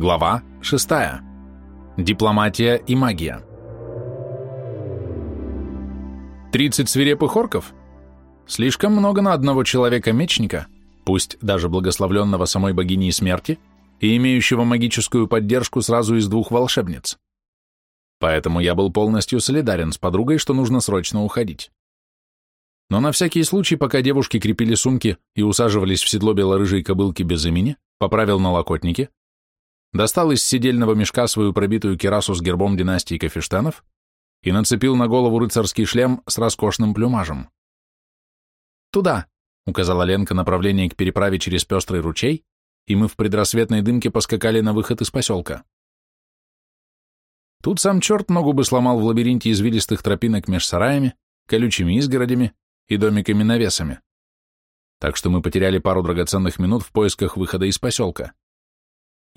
Глава 6. Дипломатия и магия. 30 свирепых орков? Слишком много на одного человека-мечника, пусть даже благословленного самой богиней смерти и имеющего магическую поддержку сразу из двух волшебниц. Поэтому я был полностью солидарен с подругой, что нужно срочно уходить. Но на всякий случай, пока девушки крепили сумки и усаживались в седло белорыжей кобылки без имени, поправил налокотники, достал из сидельного мешка свою пробитую керасу с гербом династии Кафештанов и нацепил на голову рыцарский шлем с роскошным плюмажем. «Туда», — указала Ленка направление к переправе через пестрый ручей, и мы в предрассветной дымке поскакали на выход из поселка. Тут сам черт ногу бы сломал в лабиринте извилистых тропинок меж сараями, колючими изгородями и домиками-навесами. Так что мы потеряли пару драгоценных минут в поисках выхода из поселка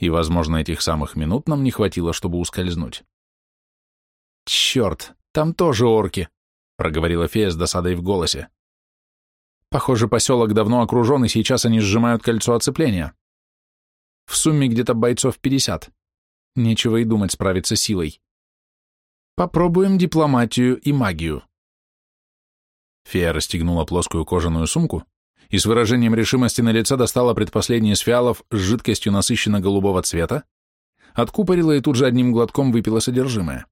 и, возможно, этих самых минут нам не хватило, чтобы ускользнуть. «Черт, там тоже орки», — проговорила фея с досадой в голосе. «Похоже, поселок давно окружен, и сейчас они сжимают кольцо оцепления. В сумме где-то бойцов пятьдесят. Нечего и думать справиться силой. Попробуем дипломатию и магию». Фея расстегнула плоскую кожаную сумку и с выражением решимости на лице достала предпоследний из фиалов с жидкостью насыщенно-голубого цвета, откупорила и тут же одним глотком выпила содержимое.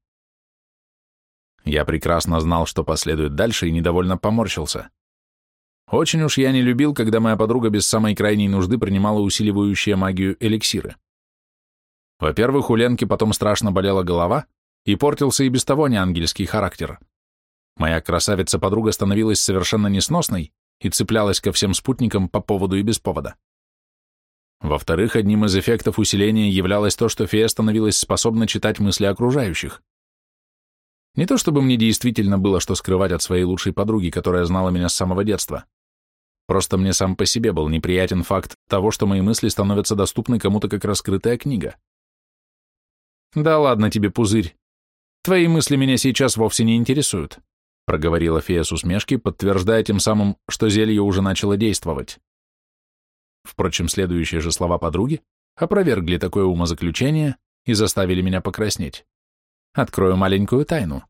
Я прекрасно знал, что последует дальше, и недовольно поморщился. Очень уж я не любил, когда моя подруга без самой крайней нужды принимала усиливающие магию эликсиры. Во-первых, у Ленки потом страшно болела голова, и портился и без того неангельский характер. Моя красавица-подруга становилась совершенно несносной, и цеплялась ко всем спутникам по поводу и без повода. Во-вторых, одним из эффектов усиления являлось то, что фея становилась способна читать мысли окружающих. Не то чтобы мне действительно было что скрывать от своей лучшей подруги, которая знала меня с самого детства. Просто мне сам по себе был неприятен факт того, что мои мысли становятся доступны кому-то как раскрытая книга. «Да ладно тебе, пузырь. Твои мысли меня сейчас вовсе не интересуют проговорила фея с усмешки, подтверждая тем самым, что зелье уже начало действовать. Впрочем, следующие же слова подруги опровергли такое умозаключение и заставили меня покраснеть. Открою маленькую тайну.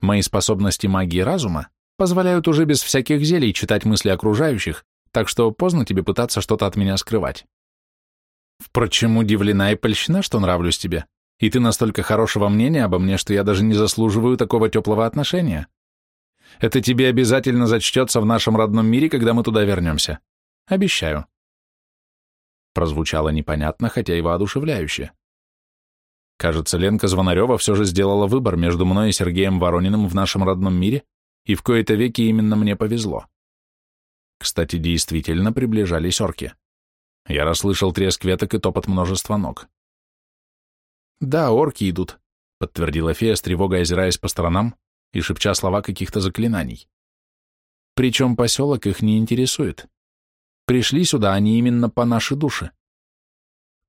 Мои способности магии разума позволяют уже без всяких зелий читать мысли окружающих, так что поздно тебе пытаться что-то от меня скрывать. Впрочем, удивлена и польщена, что нравлюсь тебе, и ты настолько хорошего мнения обо мне, что я даже не заслуживаю такого теплого отношения. Это тебе обязательно зачтется в нашем родном мире, когда мы туда вернемся. Обещаю. Прозвучало непонятно, хотя и воодушевляюще. Кажется, Ленка Звонарева все же сделала выбор между мной и Сергеем Ворониным в нашем родном мире, и в кои-то веки именно мне повезло. Кстати, действительно приближались орки. Я расслышал треск веток и топот множества ног. «Да, орки идут», — подтвердила фея с тревогой, озираясь по сторонам, и шепча слова каких-то заклинаний. Причем поселок их не интересует. Пришли сюда они именно по нашей душе.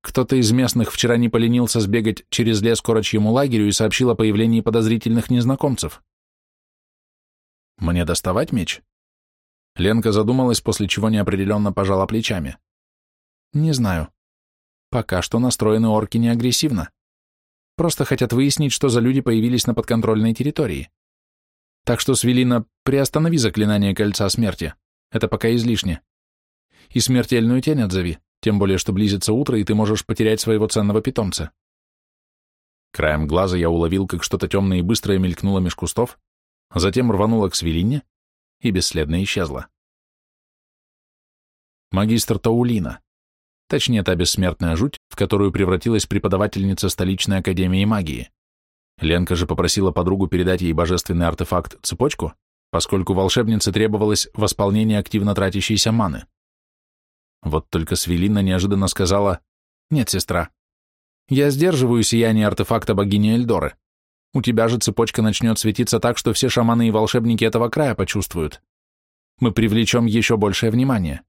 Кто-то из местных вчера не поленился сбегать через лес к орочьему лагерю и сообщил о появлении подозрительных незнакомцев. Мне доставать меч? Ленка задумалась, после чего неопределенно пожала плечами. Не знаю. Пока что настроены орки не агрессивно. Просто хотят выяснить, что за люди появились на подконтрольной территории. Так что, Свелина, приостанови заклинание кольца смерти. Это пока излишне. И смертельную тень отзови, тем более, что близится утро, и ты можешь потерять своего ценного питомца. Краем глаза я уловил, как что-то темное и быстрое мелькнуло меж кустов, затем рвануло к Свелине и бесследно исчезло. Магистр Таулина. Точнее, та бессмертная жуть, в которую превратилась преподавательница столичной академии магии. Ленка же попросила подругу передать ей божественный артефакт цепочку, поскольку волшебнице требовалось восполнение активно тратящейся маны. Вот только Свелина неожиданно сказала «Нет, сестра, я сдерживаю сияние артефакта богини Эльдоры. У тебя же цепочка начнет светиться так, что все шаманы и волшебники этого края почувствуют. Мы привлечем еще большее внимание.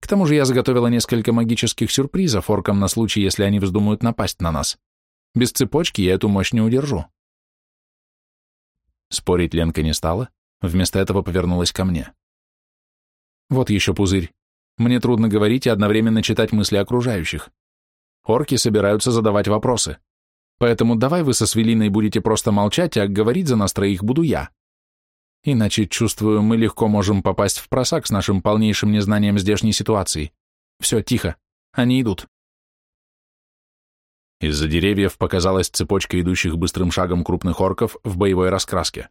К тому же я заготовила несколько магических сюрпризов оркам на случай, если они вздумают напасть на нас. Без цепочки я эту мощь не удержу. Спорить Ленка не стала, вместо этого повернулась ко мне. Вот еще пузырь. Мне трудно говорить и одновременно читать мысли окружающих. Орки собираются задавать вопросы. Поэтому давай вы со Свелиной будете просто молчать, а говорить за нас троих буду я. Иначе, чувствую, мы легко можем попасть в просак с нашим полнейшим незнанием здешней ситуации. Все, тихо. Они идут. Из-за деревьев показалась цепочка идущих быстрым шагом крупных орков в боевой раскраске.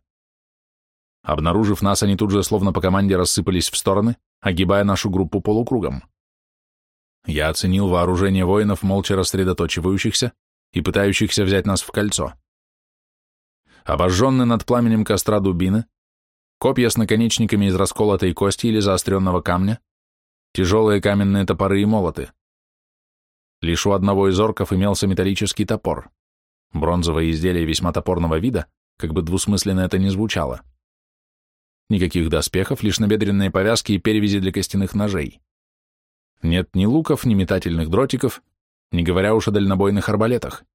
Обнаружив нас, они тут же словно по команде рассыпались в стороны, огибая нашу группу полукругом. Я оценил вооружение воинов, молча рассредоточивающихся и пытающихся взять нас в кольцо. Обожженные над пламенем костра дубины, копья с наконечниками из расколотой кости или заостренного камня, тяжелые каменные топоры и молоты. Лишь у одного из орков имелся металлический топор. Бронзовое изделие весьма топорного вида, как бы двусмысленно это ни звучало. Никаких доспехов, лишь набедренные повязки и перевязи для костяных ножей. Нет ни луков, ни метательных дротиков, не говоря уж о дальнобойных арбалетах.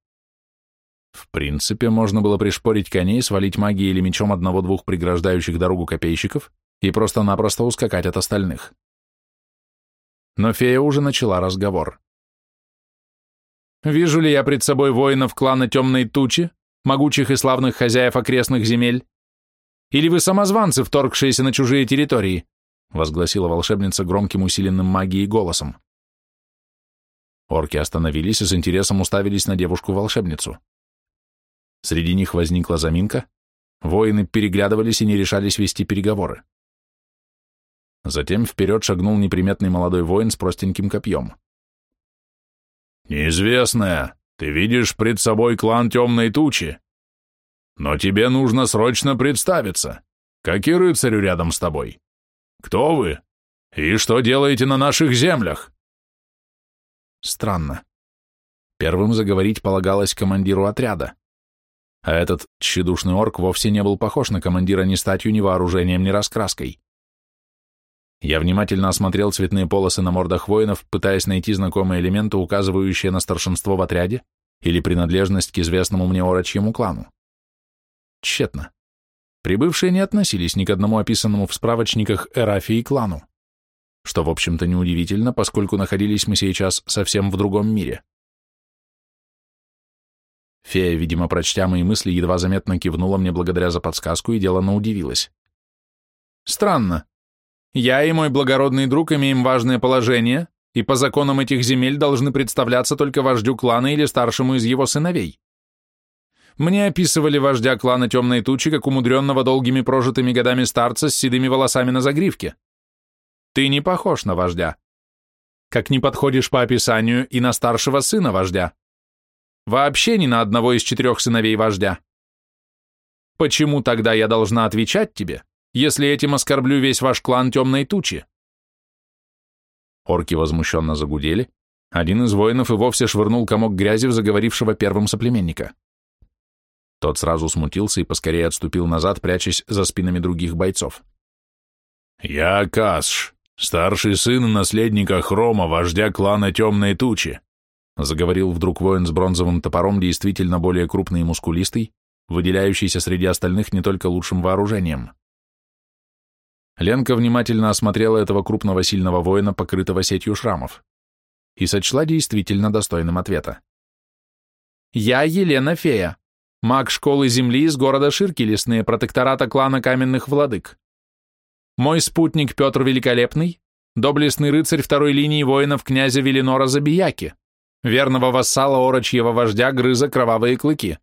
В принципе, можно было пришпорить коней, свалить магией или мечом одного-двух преграждающих дорогу копейщиков и просто-напросто ускакать от остальных. Но фея уже начала разговор. Вижу ли я пред собой воинов клана Темной Тучи, могучих и славных хозяев окрестных земель? Или вы самозванцы, вторгшиеся на чужие территории?» возгласила волшебница громким усиленным магией голосом. Орки остановились и с интересом уставились на девушку-волшебницу. Среди них возникла заминка, воины переглядывались и не решались вести переговоры. Затем вперед шагнул неприметный молодой воин с простеньким копьем. «Неизвестная, ты видишь пред собой клан темной тучи. Но тебе нужно срочно представиться, как и рыцарю рядом с тобой. Кто вы? И что делаете на наших землях?» Странно. Первым заговорить полагалось командиру отряда. А этот тщедушный орк вовсе не был похож на командира ни статью, ни вооружением, ни раскраской. Я внимательно осмотрел цветные полосы на мордах воинов, пытаясь найти знакомые элементы, указывающие на старшинство в отряде или принадлежность к известному мне орочьему клану. Тщетно. Прибывшие не относились ни к одному описанному в справочниках Эрафии клану, что, в общем-то, неудивительно, поскольку находились мы сейчас совсем в другом мире. Фея, видимо, прочтя мои мысли, едва заметно кивнула мне благодаря за подсказку и делано удивилась. «Странно. Я и мой благородный друг имеем важное положение, и по законам этих земель должны представляться только вождю клана или старшему из его сыновей. Мне описывали вождя клана Темной Тучи как умудренного долгими прожитыми годами старца с седыми волосами на загривке. Ты не похож на вождя. Как не подходишь по описанию и на старшего сына вождя. Вообще ни на одного из четырех сыновей вождя. Почему тогда я должна отвечать тебе, если этим оскорблю весь ваш клан темной тучи?» Орки возмущенно загудели. Один из воинов и вовсе швырнул комок грязи в заговорившего первым соплеменника. Тот сразу смутился и поскорее отступил назад, прячась за спинами других бойцов. «Я Касш, старший сын наследника Хрома, вождя клана Темной Тучи», заговорил вдруг воин с бронзовым топором, действительно более крупный и мускулистый, выделяющийся среди остальных не только лучшим вооружением. Ленка внимательно осмотрела этого крупного сильного воина, покрытого сетью шрамов, и сочла действительно достойным ответа. «Я Елена Фея, маг школы Земли из города Ширки Лесные, протектората клана Каменных Владык. Мой спутник Петр Великолепный, доблестный рыцарь второй линии воинов князя Велинора Забияки, верного вассала орочьего вождя Грыза Кровавые Клыки.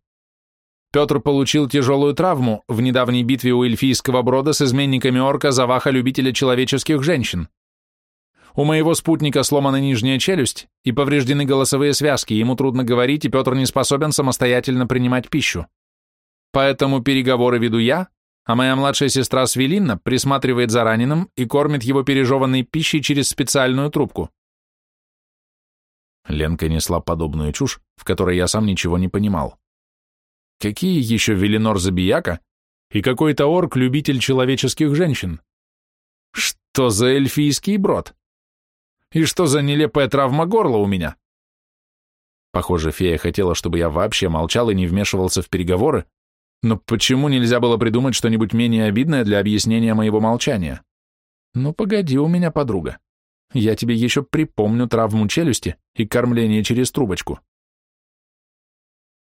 Петр получил тяжелую травму в недавней битве у эльфийского брода с изменниками орка Заваха любителя человеческих женщин. У моего спутника сломана нижняя челюсть и повреждены голосовые связки, ему трудно говорить, и Петр не способен самостоятельно принимать пищу. Поэтому переговоры веду я, а моя младшая сестра Свелинна присматривает за раненым и кормит его пережеванной пищей через специальную трубку. Ленка несла подобную чушь, в которой я сам ничего не понимал. Какие еще Велинор Забияка и какой-то орк, любитель человеческих женщин? Что за эльфийский брод? И что за нелепая травма горла у меня? Похоже, фея хотела, чтобы я вообще молчал и не вмешивался в переговоры, но почему нельзя было придумать что-нибудь менее обидное для объяснения моего молчания? Ну, погоди у меня, подруга. Я тебе еще припомню травму челюсти и кормление через трубочку.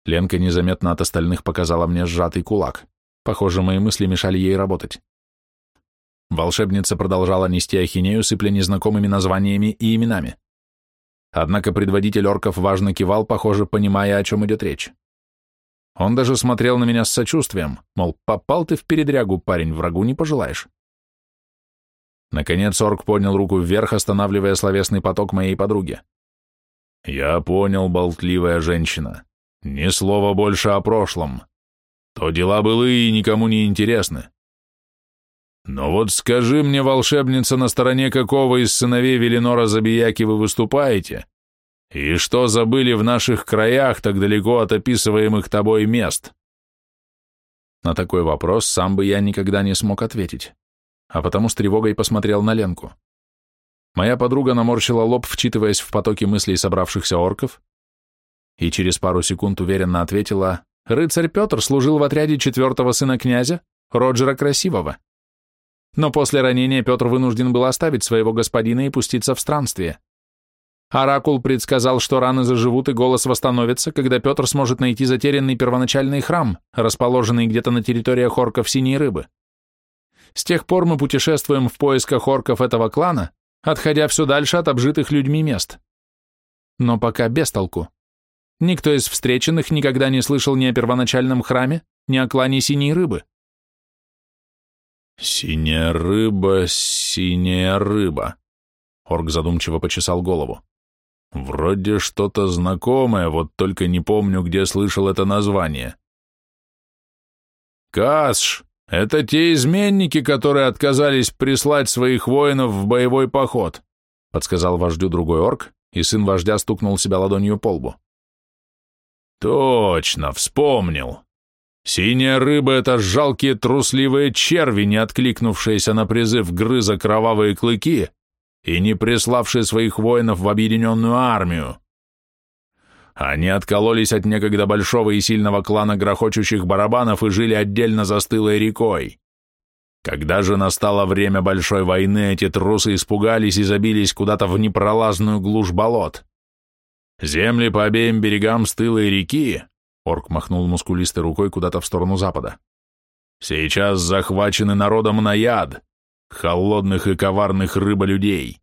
Ленка незаметно от остальных показала мне сжатый кулак. Похоже, мои мысли мешали ей работать. Волшебница продолжала нести ахинею, сыпля незнакомыми названиями и именами. Однако предводитель орков важно кивал, похоже, понимая, о чем идет речь. Он даже смотрел на меня с сочувствием, мол, попал ты в передрягу, парень, врагу не пожелаешь. Наконец орк поднял руку вверх, останавливая словесный поток моей подруги. «Я понял, болтливая женщина. Ни слова больше о прошлом. То дела былые и никому не интересны. Но вот скажи мне, волшебница, на стороне какого из сыновей Велинора Забияки вы выступаете? И что забыли в наших краях, так далеко от описываемых тобой мест? На такой вопрос сам бы я никогда не смог ответить, а потому с тревогой посмотрел на Ленку. Моя подруга наморщила лоб, вчитываясь в потоки мыслей собравшихся орков, и через пару секунд уверенно ответила, «Рыцарь Петр служил в отряде четвертого сына князя, Роджера Красивого. Но после ранения Петр вынужден был оставить своего господина и пуститься в странствие. Оракул предсказал, что раны заживут и голос восстановится, когда Петр сможет найти затерянный первоначальный храм, расположенный где-то на территориях орков Синей Рыбы. С тех пор мы путешествуем в поисках орков этого клана, отходя все дальше от обжитых людьми мест. Но пока без толку. Никто из встреченных никогда не слышал ни о первоначальном храме, ни о клане Синей Рыбы. «Синяя рыба, синяя рыба», — Орк задумчиво почесал голову. «Вроде что-то знакомое, вот только не помню, где слышал это название». «Касш, это те изменники, которые отказались прислать своих воинов в боевой поход», — подсказал вождю другой орк, и сын вождя стукнул себя ладонью по лбу. «Точно, вспомнил. Синяя рыба — это жалкие трусливые черви, не откликнувшиеся на призыв грыза кровавые клыки и не приславшие своих воинов в объединенную армию. Они откололись от некогда большого и сильного клана грохочущих барабанов и жили отдельно за стылой рекой. Когда же настало время большой войны, эти трусы испугались и забились куда-то в непролазную глушь болот. Земли по обеим берегам стылой реки Орк махнул мускулистой рукой куда-то в сторону запада. «Сейчас захвачены народом на яд, холодных и коварных рыболюдей.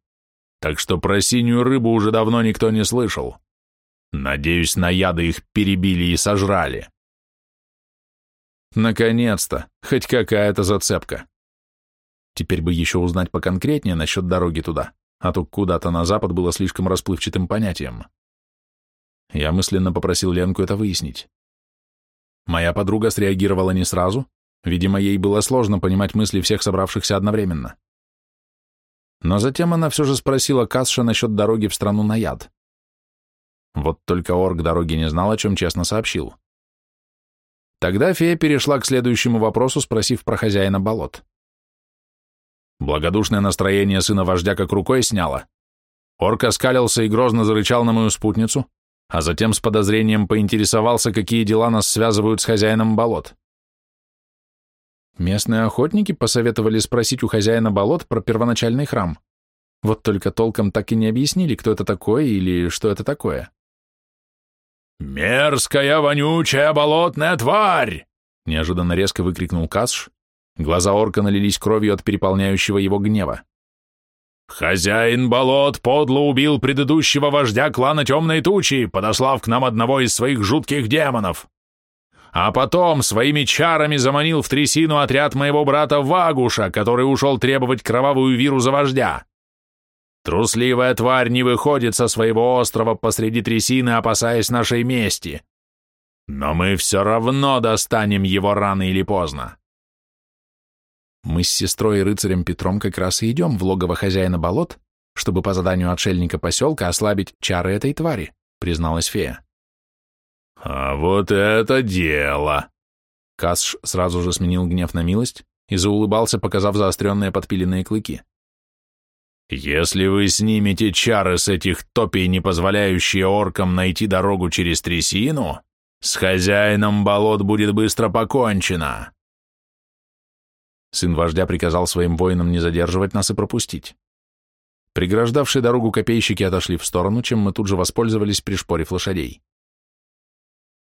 Так что про синюю рыбу уже давно никто не слышал. Надеюсь, на яды их перебили и сожрали». Наконец-то, хоть какая-то зацепка. Теперь бы еще узнать поконкретнее насчет дороги туда, а то куда-то на запад было слишком расплывчатым понятием. Я мысленно попросил Ленку это выяснить. Моя подруга среагировала не сразу, видимо, ей было сложно понимать мысли всех собравшихся одновременно. Но затем она все же спросила Касша насчет дороги в страну Наяд. Вот только орк дороги не знал, о чем честно сообщил. Тогда фея перешла к следующему вопросу, спросив про хозяина болот. Благодушное настроение сына вождя как рукой сняло. Орк оскалился и грозно зарычал на мою спутницу, а затем с подозрением поинтересовался, какие дела нас связывают с хозяином болот. Местные охотники посоветовали спросить у хозяина болот про первоначальный храм. Вот только толком так и не объяснили, кто это такой или что это такое. «Мерзкая, вонючая болотная тварь!» неожиданно резко выкрикнул Касш. Глаза орка налились кровью от переполняющего его гнева. Хозяин болот подло убил предыдущего вождя клана Темной Тучи, подослав к нам одного из своих жутких демонов. А потом своими чарами заманил в трясину отряд моего брата Вагуша, который ушел требовать кровавую виру за вождя. Трусливая тварь не выходит со своего острова посреди трясины, опасаясь нашей мести. Но мы все равно достанем его рано или поздно. Мы с сестрой и рыцарем Петром как раз и идем в логово хозяина болот, чтобы по заданию отшельника поселка ослабить чары этой твари, призналась фея. А вот это дело! Касш сразу же сменил гнев на милость и заулыбался, показав заостренные подпиленные клыки. «Если вы снимете чары с этих топий, не позволяющие оркам найти дорогу через трясину, с хозяином болот будет быстро покончено. Сын вождя приказал своим воинам не задерживать нас и пропустить. Преграждавшие дорогу копейщики отошли в сторону, чем мы тут же воспользовались, пришпорив лошадей.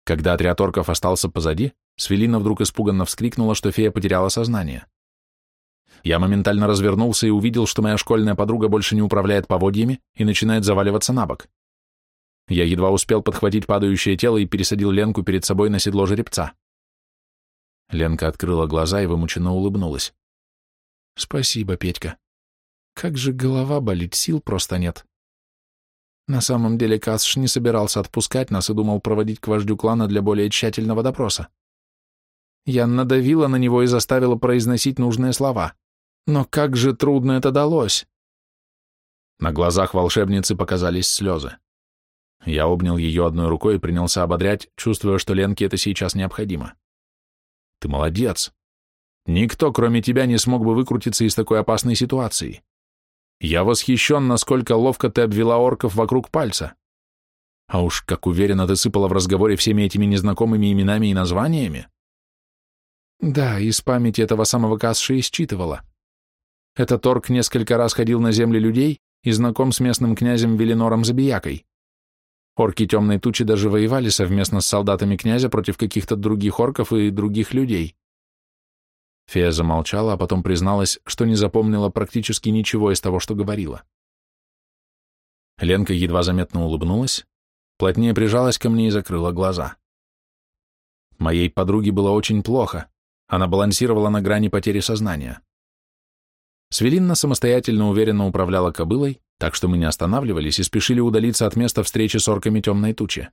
Когда отряд орков остался позади, Свелина вдруг испуганно вскрикнула, что фея потеряла сознание. Я моментально развернулся и увидел, что моя школьная подруга больше не управляет поводьями и начинает заваливаться на бок. Я едва успел подхватить падающее тело и пересадил Ленку перед собой на седло жеребца. Ленка открыла глаза и вымученно улыбнулась. «Спасибо, Петька. Как же голова болит, сил просто нет». На самом деле Касш не собирался отпускать нас и думал проводить к вождю клана для более тщательного допроса. Я надавила на него и заставила произносить нужные слова. Но как же трудно это далось! На глазах волшебницы показались слезы. Я обнял ее одной рукой и принялся ободрять, чувствуя, что Ленке это сейчас необходимо. «Ты молодец. Никто, кроме тебя, не смог бы выкрутиться из такой опасной ситуации. Я восхищен, насколько ловко ты обвела орков вокруг пальца. А уж как уверенно ты сыпала в разговоре всеми этими незнакомыми именами и названиями. Да, из памяти этого самого Касши исчитывала. Этот орк несколько раз ходил на земли людей и знаком с местным князем Велинором Забиякой. Орки темной тучи даже воевали совместно с солдатами князя против каких-то других орков и других людей. Фея замолчала, а потом призналась, что не запомнила практически ничего из того, что говорила. Ленка едва заметно улыбнулась, плотнее прижалась ко мне и закрыла глаза. Моей подруге было очень плохо, она балансировала на грани потери сознания. Свелинна самостоятельно уверенно управляла кобылой, так что мы не останавливались и спешили удалиться от места встречи с орками темной тучи.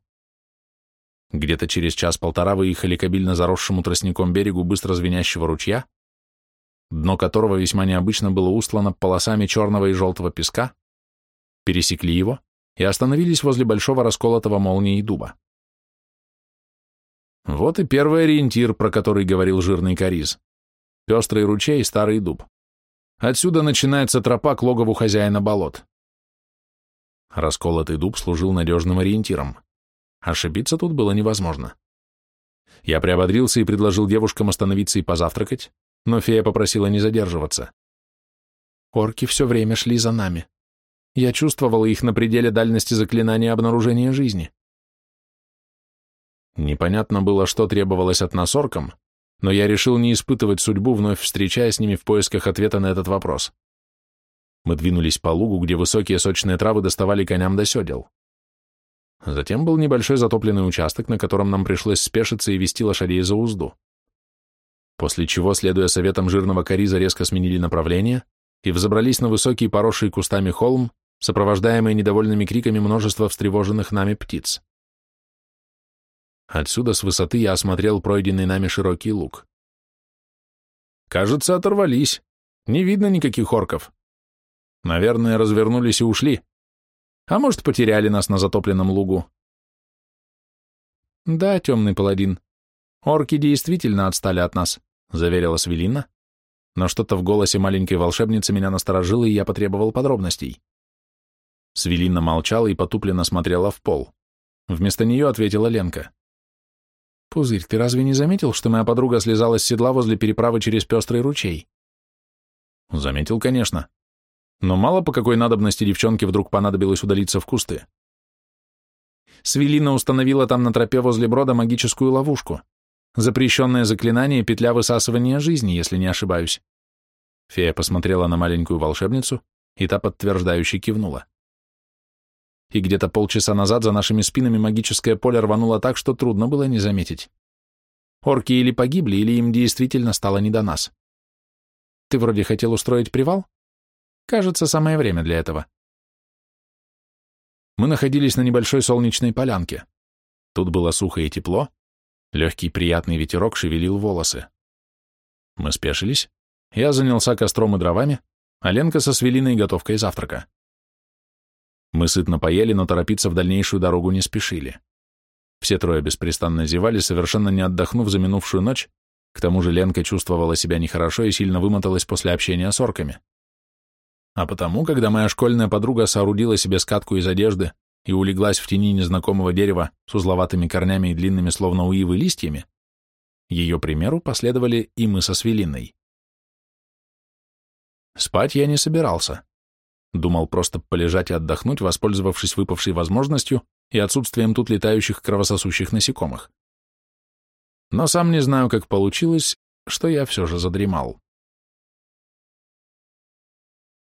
Где-то через час-полтора выехали к обильно заросшему тростником берегу быстро звенящего ручья, дно которого весьма необычно было устлано полосами черного и желтого песка, пересекли его и остановились возле большого расколотого молнией дуба. Вот и первый ориентир, про который говорил жирный кориз. Пестрый ручей и старый дуб. Отсюда начинается тропа к логову хозяина болот. Расколотый дуб служил надежным ориентиром. Ошибиться тут было невозможно. Я приободрился и предложил девушкам остановиться и позавтракать, но фея попросила не задерживаться. Орки все время шли за нами. Я чувствовал их на пределе дальности заклинания обнаружения жизни. Непонятно было, что требовалось от нас оркам, но я решил не испытывать судьбу, вновь встречаясь с ними в поисках ответа на этот вопрос. Мы двинулись по лугу, где высокие сочные травы доставали коням до седел. Затем был небольшой затопленный участок, на котором нам пришлось спешиться и вести лошадей за узду. После чего, следуя советам жирного кориза, резко сменили направление и взобрались на высокий поросший кустами холм, сопровождаемый недовольными криками множества встревоженных нами птиц. Отсюда с высоты я осмотрел пройденный нами широкий луг. Кажется, оторвались. Не видно никаких орков. Наверное, развернулись и ушли. А может, потеряли нас на затопленном лугу. Да, темный паладин. Орки действительно отстали от нас, заверила Свелина, но что-то в голосе маленькой волшебницы меня насторожило, и я потребовал подробностей. Свелина молчала и потупленно смотрела в пол. Вместо нее ответила Ленка. «Пузырь, ты разве не заметил, что моя подруга слезала с седла возле переправы через пестрый ручей?» «Заметил, конечно. Но мало по какой надобности девчонке вдруг понадобилось удалиться в кусты. Свелина установила там на тропе возле брода магическую ловушку. Запрещенное заклинание петля высасывания жизни, если не ошибаюсь. Фея посмотрела на маленькую волшебницу, и та подтверждающе кивнула. И где-то полчаса назад за нашими спинами магическое поле рвануло так, что трудно было не заметить. Орки или погибли, или им действительно стало не до нас. Ты вроде хотел устроить привал? Кажется, самое время для этого. Мы находились на небольшой солнечной полянке. Тут было сухо и тепло, легкий приятный ветерок шевелил волосы. Мы спешились, я занялся костром и дровами, а Ленка со свелиной готовкой завтрака. Мы сытно поели, но торопиться в дальнейшую дорогу не спешили. Все трое беспрестанно зевали, совершенно не отдохнув за минувшую ночь, к тому же Ленка чувствовала себя нехорошо и сильно вымоталась после общения с орками. А потому, когда моя школьная подруга соорудила себе скатку из одежды и улеглась в тени незнакомого дерева с узловатыми корнями и длинными, словно у ивы, листьями, ее примеру последовали и мы со Свелиной. Спать я не собирался. Думал просто полежать и отдохнуть, воспользовавшись выпавшей возможностью и отсутствием тут летающих кровососущих насекомых. Но сам не знаю, как получилось, что я все же задремал.